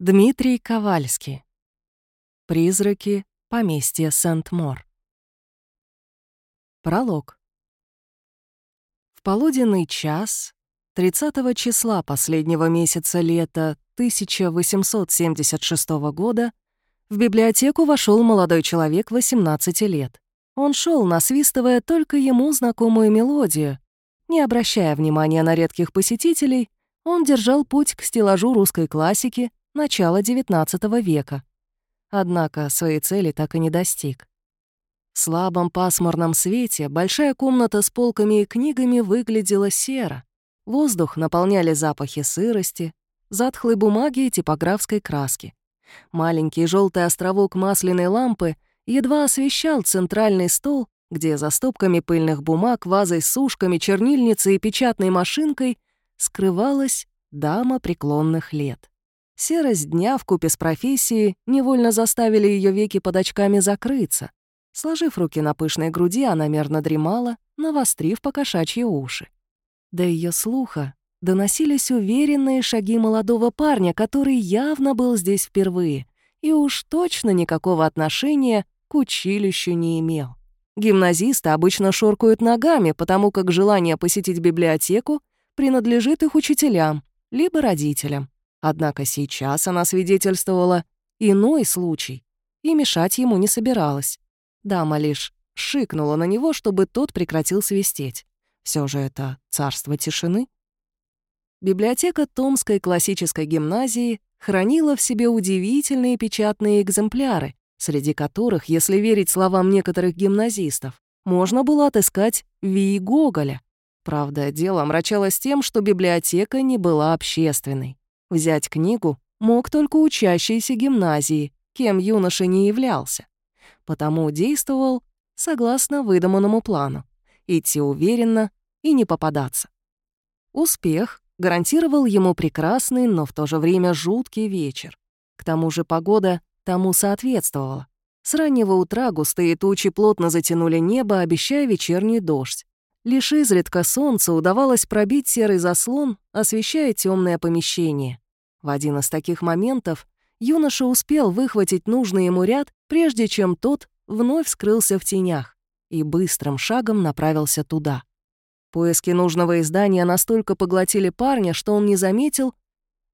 Дмитрий Ковальский. Призраки поместья Сент-Мор. Пролог. В полуденный час 30 числа последнего месяца лета 1876 года в библиотеку вошел молодой человек 18 лет. Он шел, насвистывая только ему знакомую мелодию. Не обращая внимания на редких посетителей, он держал путь к стеллажу русской классики, начала XIX века. Однако своей цели так и не достиг. В слабом пасмурном свете большая комната с полками и книгами выглядела серо. Воздух наполняли запахи сырости, затхлой бумаги и типографской краски. Маленький желтый островок масляной лампы едва освещал центральный стол, где за стопками пыльных бумаг, вазой с сушками, чернильницей и печатной машинкой скрывалась дама преклонных лет. Серость дня в купе с профессией невольно заставили ее веки под очками закрыться. Сложив руки на пышной груди, она мерно дремала, навострив покошачьи уши. До ее слуха доносились уверенные шаги молодого парня, который явно был здесь впервые и уж точно никакого отношения к училищу не имел. Гимназисты обычно шоркают ногами, потому как желание посетить библиотеку принадлежит их учителям, либо родителям. Однако сейчас она свидетельствовала иной случай и мешать ему не собиралась. Дама лишь шикнула на него, чтобы тот прекратил свистеть. Все же это царство тишины. Библиотека Томской классической гимназии хранила в себе удивительные печатные экземпляры, среди которых, если верить словам некоторых гимназистов, можно было отыскать Ви Гоголя. Правда, дело омрачалось тем, что библиотека не была общественной. Взять книгу мог только учащийся гимназии, кем юноша не являлся. Потому действовал согласно выдуманному плану — идти уверенно и не попадаться. Успех гарантировал ему прекрасный, но в то же время жуткий вечер. К тому же погода тому соответствовала. С раннего утра густые тучи плотно затянули небо, обещая вечерний дождь. Лишь изредка солнце удавалось пробить серый заслон, освещая темное помещение. В один из таких моментов юноша успел выхватить нужный ему ряд, прежде чем тот вновь скрылся в тенях и быстрым шагом направился туда. Поиски нужного издания настолько поглотили парня, что он не заметил,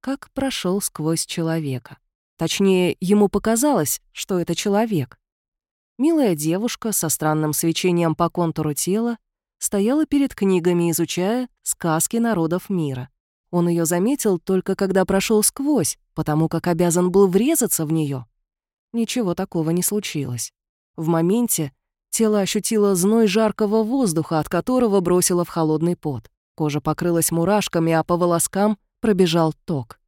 как прошел сквозь человека. Точнее, ему показалось, что это человек. Милая девушка со странным свечением по контуру тела стояла перед книгами, изучая сказки народов мира. Он ее заметил только когда прошел сквозь, потому как обязан был врезаться в нее. Ничего такого не случилось. В моменте тело ощутило зной жаркого воздуха, от которого бросило в холодный пот. Кожа покрылась мурашками, а по волоскам пробежал ток.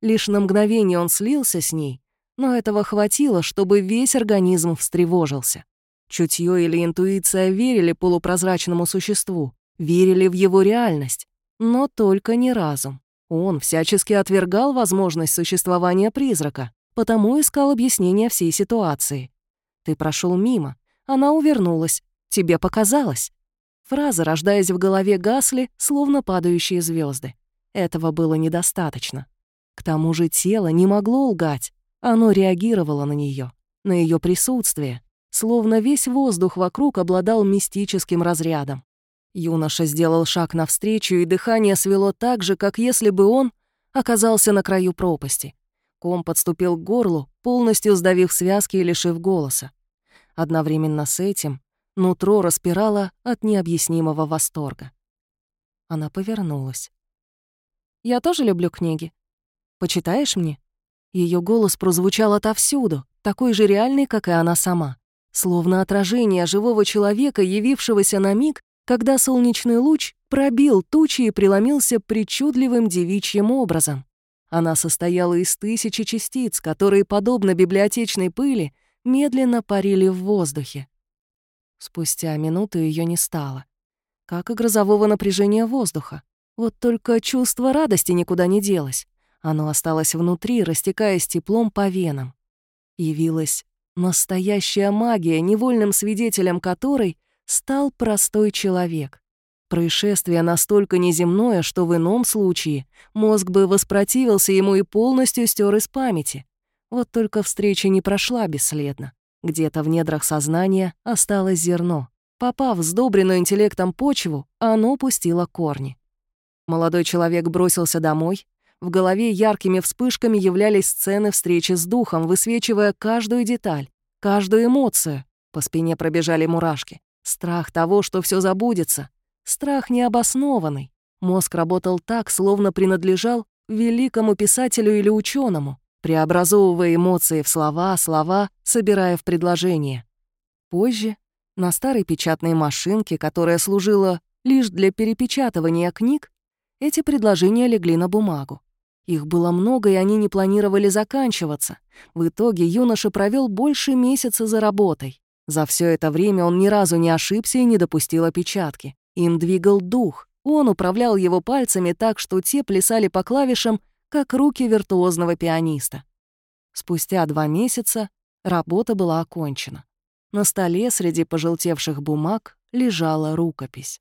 Лишь на мгновение он слился с ней, но этого хватило, чтобы весь организм встревожился. Чутье или интуиция верили полупрозрачному существу, верили в его реальность, но только не разум. Он всячески отвергал возможность существования призрака, потому искал объяснение всей ситуации. Ты прошел мимо, она увернулась, тебе показалось. Фразы, рождаясь в голове, гасли, словно падающие звезды. Этого было недостаточно. К тому же тело не могло лгать, оно реагировало на нее, на ее присутствие, словно весь воздух вокруг обладал мистическим разрядом. Юноша сделал шаг навстречу, и дыхание свело так же, как если бы он оказался на краю пропасти. Ком подступил к горлу, полностью сдавив связки и лишив голоса. Одновременно с этим нутро распирало от необъяснимого восторга. Она повернулась. «Я тоже люблю книги. Почитаешь мне?» Ее голос прозвучал отовсюду, такой же реальный, как и она сама. Словно отражение живого человека, явившегося на миг когда солнечный луч пробил тучи и преломился причудливым девичьим образом. Она состояла из тысячи частиц, которые, подобно библиотечной пыли, медленно парили в воздухе. Спустя минуту ее не стало. Как и грозового напряжения воздуха. Вот только чувство радости никуда не делось. Оно осталось внутри, растекаясь теплом по венам. Явилась настоящая магия, невольным свидетелем которой стал простой человек. Происшествие настолько неземное, что в ином случае мозг бы воспротивился ему и полностью стер из памяти. Вот только встреча не прошла бесследно. Где-то в недрах сознания осталось зерно. Попав в сдобренную интеллектом почву, оно пустило корни. Молодой человек бросился домой. В голове яркими вспышками являлись сцены встречи с духом, высвечивая каждую деталь, каждую эмоцию. По спине пробежали мурашки. Страх того, что все забудется, Страх необоснованный. Мозг работал так, словно принадлежал великому писателю или ученому, преобразовывая эмоции в слова, слова собирая в предложения. Позже, на старой печатной машинке, которая служила лишь для перепечатывания книг, эти предложения легли на бумагу. Их было много, и они не планировали заканчиваться. В итоге юноша провел больше месяца за работой. За все это время он ни разу не ошибся и не допустил опечатки. Им двигал дух. Он управлял его пальцами так, что те плясали по клавишам, как руки виртуозного пианиста. Спустя два месяца работа была окончена. На столе среди пожелтевших бумаг лежала рукопись.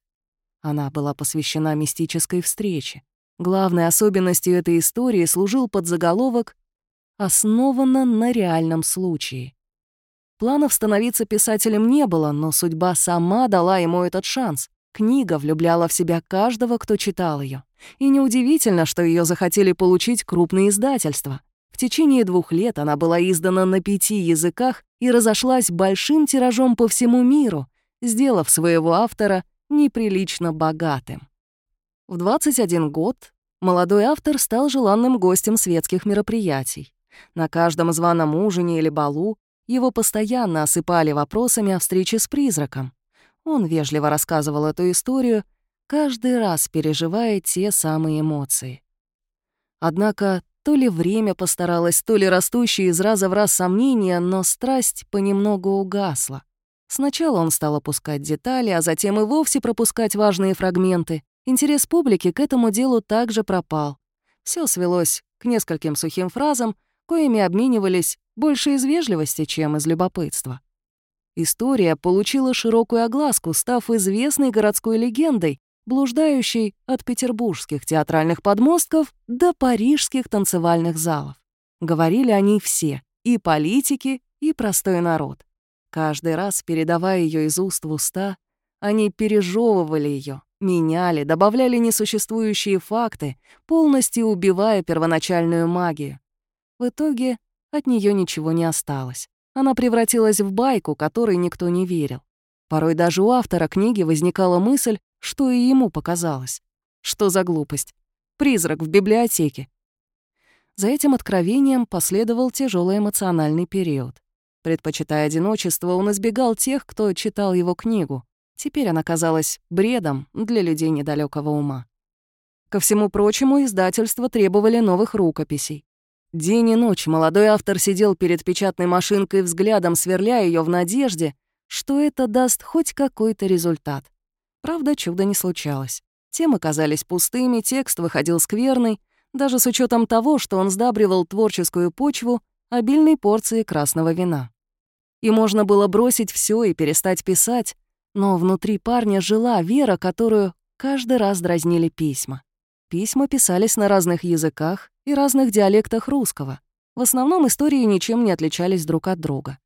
Она была посвящена мистической встрече. Главной особенностью этой истории служил подзаголовок «Основана на реальном случае». Планов становиться писателем не было, но судьба сама дала ему этот шанс. Книга влюбляла в себя каждого, кто читал ее. И неудивительно, что ее захотели получить крупные издательства. В течение двух лет она была издана на пяти языках и разошлась большим тиражом по всему миру, сделав своего автора неприлично богатым. В 21 год молодой автор стал желанным гостем светских мероприятий. На каждом званом ужине или балу его постоянно осыпали вопросами о встрече с призраком. Он вежливо рассказывал эту историю, каждый раз переживая те самые эмоции. Однако то ли время постаралось, то ли растущие из раза в раз сомнения, но страсть понемногу угасла. Сначала он стал опускать детали, а затем и вовсе пропускать важные фрагменты. Интерес публики к этому делу также пропал. Все свелось к нескольким сухим фразам, коими обменивались больше из вежливости, чем из любопытства. История получила широкую огласку, став известной городской легендой, блуждающей от петербургских театральных подмостков до парижских танцевальных залов. Говорили они все — и политики, и простой народ. Каждый раз, передавая ее из уст в уста, они пережевывали ее, меняли, добавляли несуществующие факты, полностью убивая первоначальную магию. В итоге от нее ничего не осталось. Она превратилась в байку, которой никто не верил. Порой даже у автора книги возникала мысль, что и ему показалось. Что за глупость? Призрак в библиотеке. За этим откровением последовал тяжелый эмоциональный период. Предпочитая одиночество, он избегал тех, кто читал его книгу. Теперь она казалась бредом для людей недалекого ума. Ко всему прочему, издательства требовали новых рукописей. День и ночь молодой автор сидел перед печатной машинкой, взглядом сверля ее в надежде, что это даст хоть какой-то результат. Правда, чуда не случалось. Темы казались пустыми, текст выходил скверный, даже с учетом того, что он сдабривал творческую почву обильной порцией красного вина. И можно было бросить все и перестать писать, но внутри парня жила вера, которую каждый раз дразнили письма. Письма писались на разных языках и разных диалектах русского. В основном истории ничем не отличались друг от друга.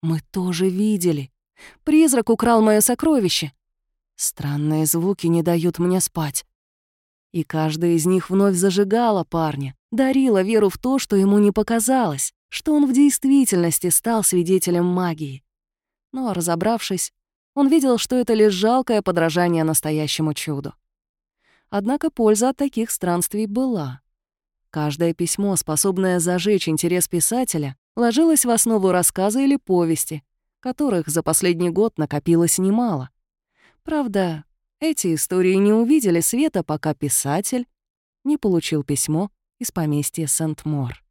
«Мы тоже видели. Призрак украл мое сокровище. Странные звуки не дают мне спать». И каждая из них вновь зажигала парня, дарила веру в то, что ему не показалось, что он в действительности стал свидетелем магии. Но, разобравшись, он видел, что это лишь жалкое подражание настоящему чуду. Однако польза от таких странствий была. Каждое письмо, способное зажечь интерес писателя, ложилось в основу рассказа или повести, которых за последний год накопилось немало. Правда, эти истории не увидели света, пока писатель не получил письмо из поместья Сент-Мор.